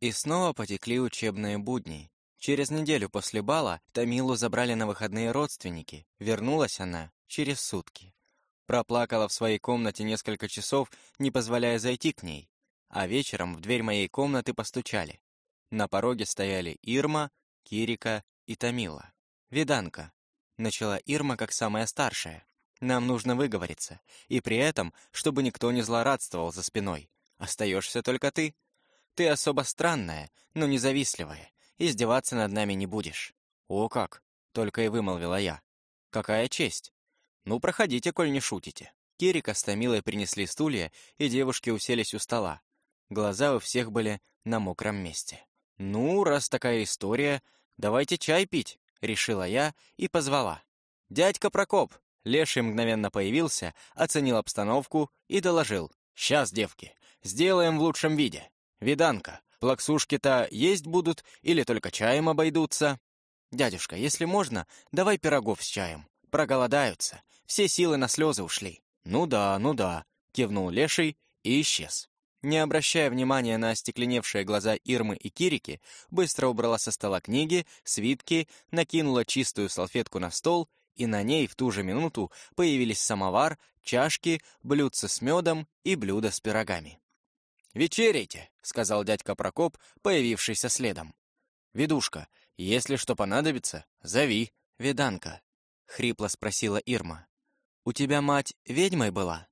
И снова потекли учебные будни. Через неделю после бала Тамилу забрали на выходные родственники. Вернулась она через сутки. Проплакала в своей комнате несколько часов, не позволяя зайти к ней. А вечером в дверь моей комнаты постучали. На пороге стояли Ирма, Кирика и Тамила. «Виданка», — начала Ирма как самая старшая. «Нам нужно выговориться, и при этом, чтобы никто не злорадствовал за спиной. Остаешься только ты. Ты особо странная, но независтливая. Издеваться над нами не будешь». «О как!» — только и вымолвила я. «Какая честь!» «Ну, проходите, коль не шутите». Кирика с Томилой принесли стулья, и девушки уселись у стола. Глаза у всех были на мокром месте. «Ну, раз такая история, давайте чай пить», — решила я и позвала. «Дядька Прокоп!» Леший мгновенно появился, оценил обстановку и доложил. «Сейчас, девки, сделаем в лучшем виде. Виданка, плаксушки-то есть будут или только чаем обойдутся?» «Дядюшка, если можно, давай пирогов с чаем. Проголодаются. Все силы на слезы ушли». «Ну да, ну да», — кивнул Леший и исчез. Не обращая внимания на остекленевшие глаза Ирмы и Кирики, быстро убрала со стола книги, свитки, накинула чистую салфетку на стол, и на ней в ту же минуту появились самовар, чашки, блюдца с медом и блюдо с пирогами. «Вечеряйте», — сказал дядька Прокоп, появившийся следом. «Ведушка, если что понадобится, зови». «Веданка», — хрипло спросила Ирма. «У тебя мать ведьмой была?»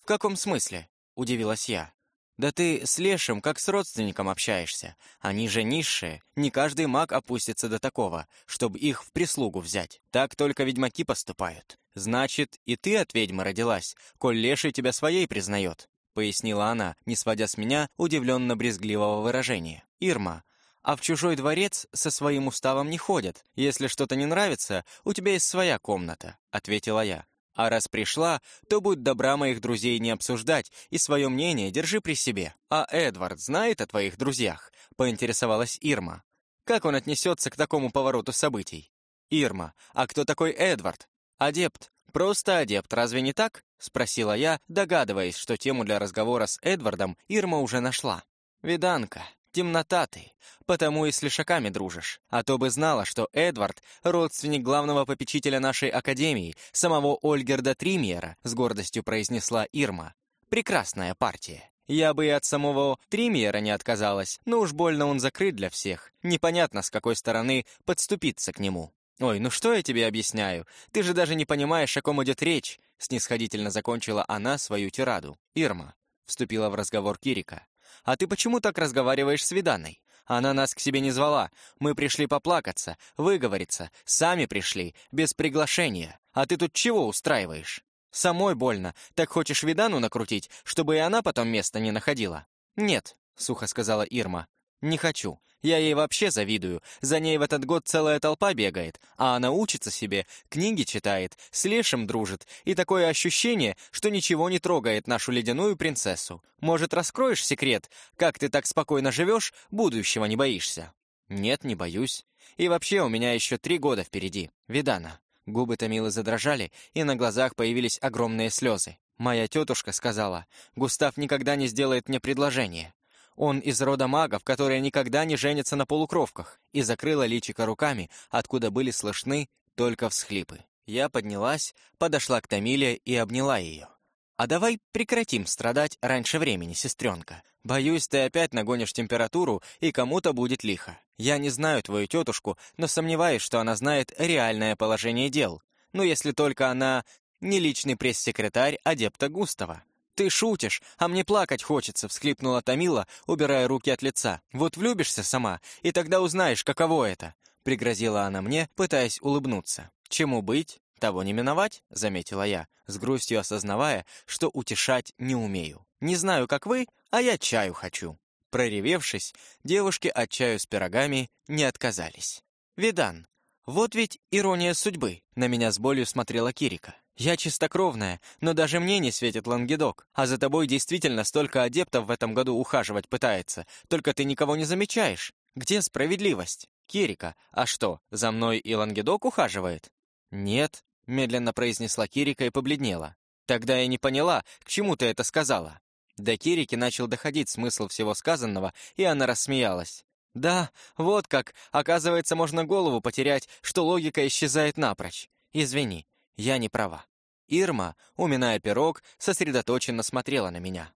«В каком смысле?» — удивилась я. «Да ты с Лешим как с родственником общаешься. Они же низшие. Не каждый маг опустится до такого, чтобы их в прислугу взять. Так только ведьмаки поступают. Значит, и ты от ведьмы родилась, коль Леший тебя своей признает», — пояснила она, не сводя с меня удивленно-брезгливого выражения. «Ирма, а в чужой дворец со своим уставом не ходят. Если что-то не нравится, у тебя есть своя комната», — ответила я. А раз пришла, то будь добра моих друзей не обсуждать и свое мнение держи при себе. А Эдвард знает о твоих друзьях?» — поинтересовалась Ирма. «Как он отнесется к такому повороту событий?» «Ирма, а кто такой Эдвард?» «Адепт. Просто адепт, разве не так?» — спросила я, догадываясь, что тему для разговора с Эдвардом Ирма уже нашла. «Виданка, Темнота ты, потому и с лишаками дружишь. А то бы знала, что Эдвард — родственник главного попечителя нашей академии, самого Ольгерда Тримьера, с гордостью произнесла Ирма. Прекрасная партия. Я бы и от самого Тримьера не отказалась, но уж больно он закрыт для всех. Непонятно, с какой стороны подступиться к нему. «Ой, ну что я тебе объясняю? Ты же даже не понимаешь, о ком идет речь!» Снисходительно закончила она свою тираду. «Ирма», — вступила в разговор Кирика, «А ты почему так разговариваешь с Виданой? Она нас к себе не звала. Мы пришли поплакаться, выговориться. Сами пришли, без приглашения. А ты тут чего устраиваешь? Самой больно. Так хочешь Видану накрутить, чтобы и она потом места не находила?» «Нет», — сухо сказала Ирма. «Не хочу. Я ей вообще завидую. За ней в этот год целая толпа бегает, а она учится себе, книги читает, с Лешим дружит, и такое ощущение, что ничего не трогает нашу ледяную принцессу. Может, раскроешь секрет, как ты так спокойно живешь, будущего не боишься?» «Нет, не боюсь. И вообще у меня еще три года впереди. Видана». Губы Томилы задрожали, и на глазах появились огромные слезы. Моя тетушка сказала, «Густав никогда не сделает мне предложение. Он из рода магов, которые никогда не женятся на полукровках, и закрыла личико руками, откуда были слышны только всхлипы. Я поднялась, подошла к Тамиле и обняла ее. «А давай прекратим страдать раньше времени, сестренка. Боюсь, ты опять нагонишь температуру, и кому-то будет лихо. Я не знаю твою тетушку, но сомневаюсь, что она знает реальное положение дел. Ну, если только она не личный пресс-секретарь адепта Густава. «Ты шутишь, а мне плакать хочется», — всхлипнула Томила, убирая руки от лица. «Вот влюбишься сама, и тогда узнаешь, каково это», — пригрозила она мне, пытаясь улыбнуться. «Чему быть, того не миновать», — заметила я, с грустью осознавая, что утешать не умею. «Не знаю, как вы, а я чаю хочу». Проревевшись, девушки от чаю с пирогами не отказались. «Видан, вот ведь ирония судьбы», — на меня с болью смотрела Кирика. «Я чистокровная, но даже мне не светит лангедок, а за тобой действительно столько адептов в этом году ухаживать пытается, только ты никого не замечаешь. Где справедливость? Кирика, а что, за мной и лангедок ухаживает?» «Нет», — медленно произнесла Кирика и побледнела. «Тогда я не поняла, к чему ты это сказала». До Кирики начал доходить смысл всего сказанного, и она рассмеялась. «Да, вот как. Оказывается, можно голову потерять, что логика исчезает напрочь. Извини, я не права». Ирма, уминая пирог, сосредоточенно смотрела на меня.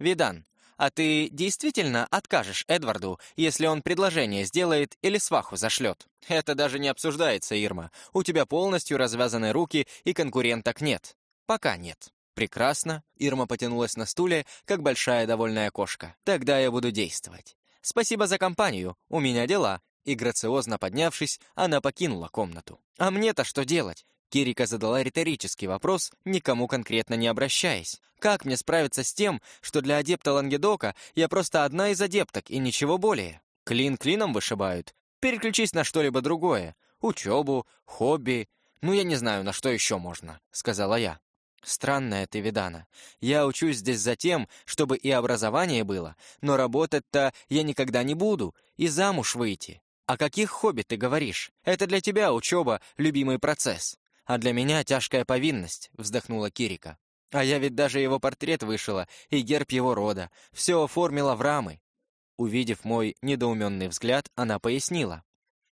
«Видан, а ты действительно откажешь Эдварду, если он предложение сделает или сваху зашлет? Это даже не обсуждается, Ирма. У тебя полностью развязаны руки, и конкуренток нет. Пока нет. Прекрасно. Ирма потянулась на стуле, как большая довольная кошка. Тогда я буду действовать. Спасибо за компанию. У меня дела. И грациозно поднявшись, она покинула комнату. А мне-то что делать? Кирика задала риторический вопрос, никому конкретно не обращаясь. Как мне справиться с тем, что для адепта Лангедока я просто одна из адепток и ничего более? Клин клином вышибают. Переключись на что-либо другое. Учебу, хобби. Ну, я не знаю, на что еще можно, сказала я. Странная ты, Видана. Я учусь здесь за тем, чтобы и образование было, но работать-то я никогда не буду, и замуж выйти. О каких хобби ты говоришь? Это для тебя учеба — любимый процесс а для меня тяжкая повинность», — вздохнула Кирика. «А я ведь даже его портрет вышила и герб его рода, все оформила в рамы». Увидев мой недоуменный взгляд, она пояснила.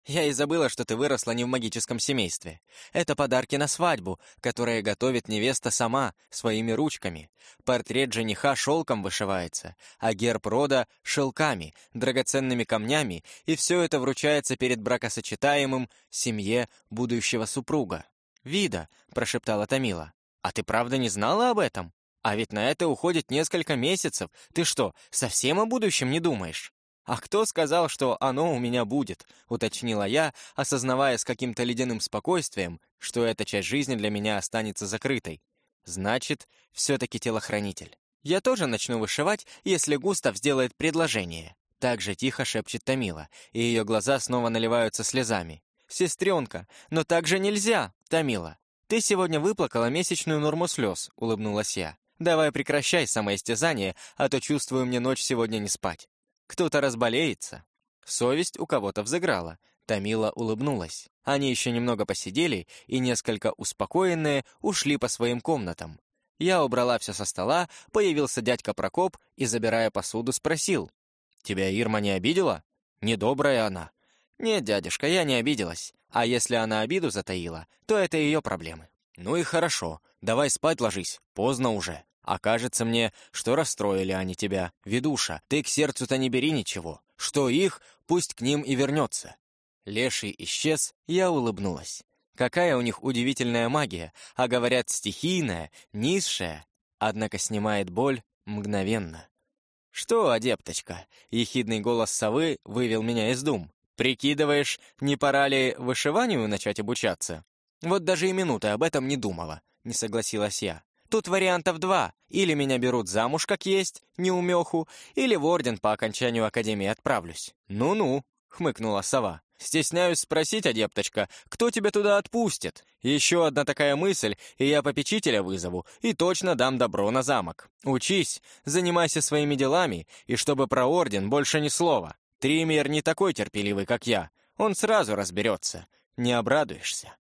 «Я и забыла, что ты выросла не в магическом семействе. Это подарки на свадьбу, которые готовит невеста сама, своими ручками. Портрет жениха шелком вышивается, а герб рода — шелками, драгоценными камнями, и все это вручается перед бракосочетаемым семье будущего супруга. «Вида», — прошептала Томила. «А ты правда не знала об этом? А ведь на это уходит несколько месяцев. Ты что, совсем о будущем не думаешь?» «А кто сказал, что оно у меня будет?» — уточнила я, осознавая с каким-то ледяным спокойствием, что эта часть жизни для меня останется закрытой. «Значит, все-таки телохранитель. Я тоже начну вышивать, если Густав сделает предложение». Так же тихо шепчет Томила, и ее глаза снова наливаются слезами. «Сестренка, но так же нельзя, Томила. Ты сегодня выплакала месячную норму слез», — улыбнулась я. «Давай прекращай самоистязание, а то чувствую мне ночь сегодня не спать. Кто-то разболеется». Совесть у кого-то взыграла. Томила улыбнулась. Они еще немного посидели и, несколько успокоенные, ушли по своим комнатам. Я убрала все со стола, появился дядька Прокоп и, забирая посуду, спросил. «Тебя Ирма не обидела? Недобрая она. «Нет, дядюшка, я не обиделась. А если она обиду затаила, то это ее проблемы». «Ну и хорошо. Давай спать ложись. Поздно уже. А кажется мне, что расстроили они тебя. Ведуша, ты к сердцу-то не бери ничего. Что их, пусть к ним и вернется». Леший исчез, я улыбнулась. Какая у них удивительная магия, а говорят, стихийная, низшая, однако снимает боль мгновенно. «Что, адепточка?» — ехидный голос совы вывел меня из дум. Прикидываешь, не пора ли вышиванию начать обучаться? Вот даже и минуты об этом не думала, не согласилась я. Тут вариантов два. Или меня берут замуж как есть, неумеху, или в орден по окончанию академии отправлюсь. Ну-ну, хмыкнула сова. Стесняюсь спросить, адепточка, кто тебя туда отпустит? Еще одна такая мысль, и я попечителя вызову, и точно дам добро на замок. Учись, занимайся своими делами, и чтобы про орден больше ни слова. Тример не такой терпеливый, как я. Он сразу разберется. Не обрадуешься.